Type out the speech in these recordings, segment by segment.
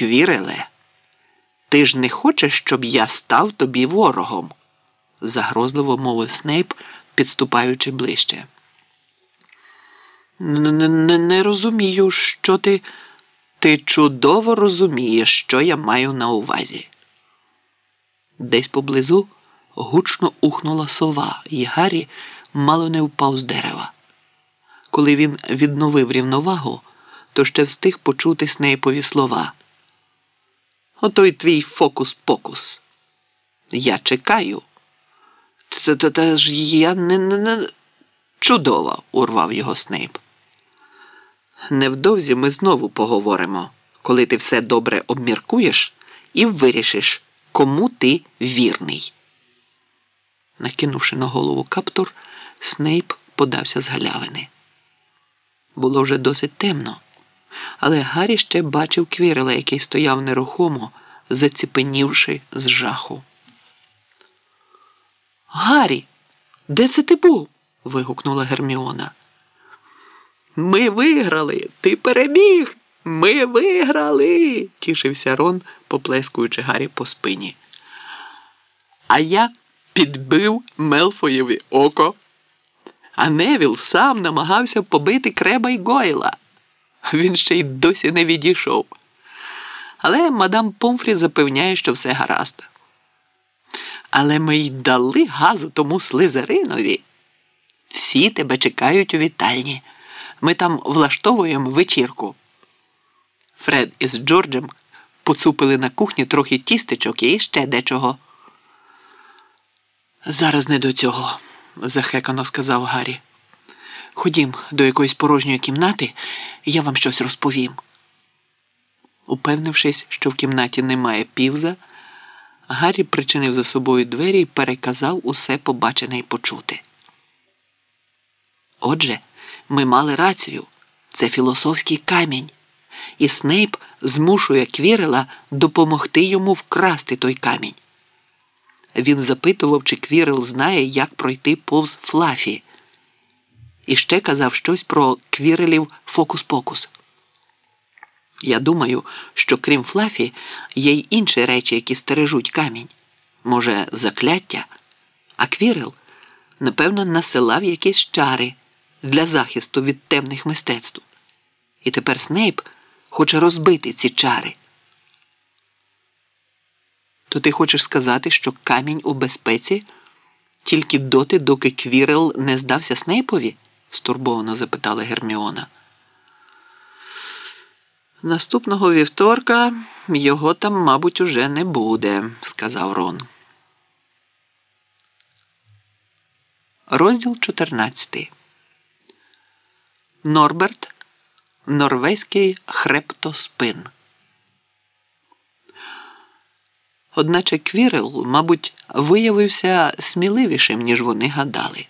Квіреле, ти ж не хочеш, щоб я став тобі ворогом? загрозливо мовив Снейп, підступаючи ближче. Не, розумію, що ти. Ти чудово розумієш, що я маю на увазі. Десь поблизу гучно ухнула сова, і Гаррі мало не впав з дерева. Коли він відновив рівновагу, то ще встиг почути Снейпові слова. Отой твій фокус-покус. Я чекаю. Та, ж я не, не... Чудово, урвав його Снейп. Невдовзі ми знову поговоримо, коли ти все добре обміркуєш і вирішиш, кому ти вірний. Накинувши на голову каптур, Снейп подався з галявини. Було вже досить темно, але Гаррі ще бачив квірела, який стояв нерухомо, заціпенівши з жаху. Гаррі, де це ти був? вигукнула Герміона. Ми виграли, ти переміг. Ми виграли, тішився Рон, поплескуючи Гаррі по спині. А я підбив Мелфоєві око. А Невіл сам намагався побити креба й Гойла. Він ще й досі не відійшов. Але мадам Помфрі запевняє, що все гаразд. Але ми й дали газу тому слизеринові. Всі тебе чекають у вітальні. Ми там влаштовуємо вечірку. Фред із Джорджем поцупили на кухні трохи тістечок і ще дечого. Зараз не до цього, захекано сказав Гаррі. Ходім до якоїсь порожньої кімнати, я вам щось розповім. Упевнившись, що в кімнаті немає півза, Гаррі причинив за собою двері і переказав усе побачене і почути. Отже, ми мали рацію це філософський камінь, і Снейп змушує Квірела допомогти йому вкрасти той камінь. Він запитував, чи Квірел знає, як пройти повз Флафі, і ще казав щось про Квірелів фокус-покус. Я думаю, що крім Флафі, є й інші речі, які стережуть камінь. Може, закляття, а Квірел, напевно, насилав якісь чари для захисту від темних мистецтв. І тепер Снейп хоче розбити ці чари. То ти хочеш сказати, що камінь у безпеці тільки доти, доки Квірел не здався Снейпові? Стурбовано запитала Герміона. Наступного вівторка його там, мабуть, уже не буде, сказав Рон. Розділ 14 Норберт Норвезький хрептоспин. Одначе Квірел, мабуть, виявився сміливішим, ніж вони гадали.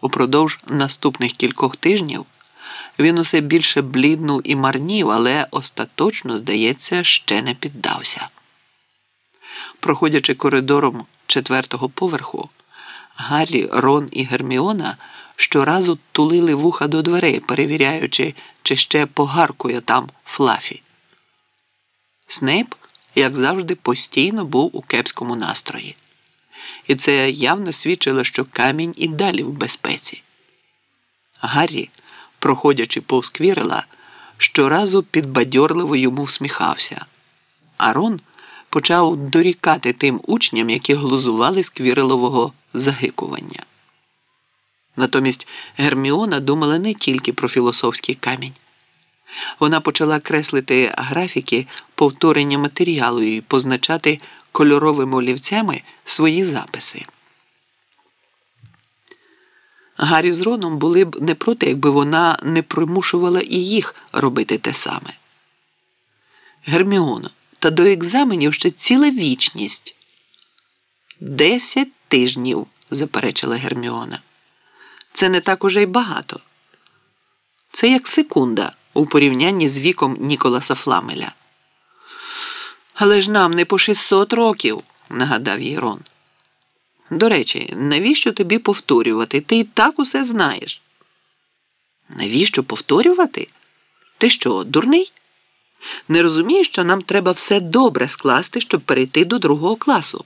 Упродовж наступних кількох тижнів він усе більше бліднув і марнів, але остаточно, здається, ще не піддався. Проходячи коридором четвертого поверху, Гаррі, Рон і Герміона щоразу тулили вуха до дверей, перевіряючи, чи ще погаркує там Флафі. Снейп, як завжди, постійно був у кепському настрої, і це явно свідчило, що камінь і далі в безпеці. Гаррі, проходячи повз Квірела, щоразу підбадьорливо йому всміхався, а Рон почав дорікати тим учням, які глузували з Квірелового загикування. Натомість Герміона думала не тільки про філософський камінь. Вона почала креслити графіки повторення матеріалу і позначати кольоровими олівцями свої записи. Гаррі з Роном були б не проти, якби вона не примушувала і їх робити те саме. Герміоно, та до екзаменів ще ціла вічність. Десять тижнів, заперечила Герміона. Це не так уже й багато. Це як секунда у порівнянні з віком Ніколаса Фламеля. Але ж нам не по 600 років, нагадав їй Рон. До речі, навіщо тобі повторювати? Ти і так усе знаєш. Навіщо повторювати? Ти що, дурний? Не розумієш, що нам треба все добре скласти, щоб перейти до другого класу.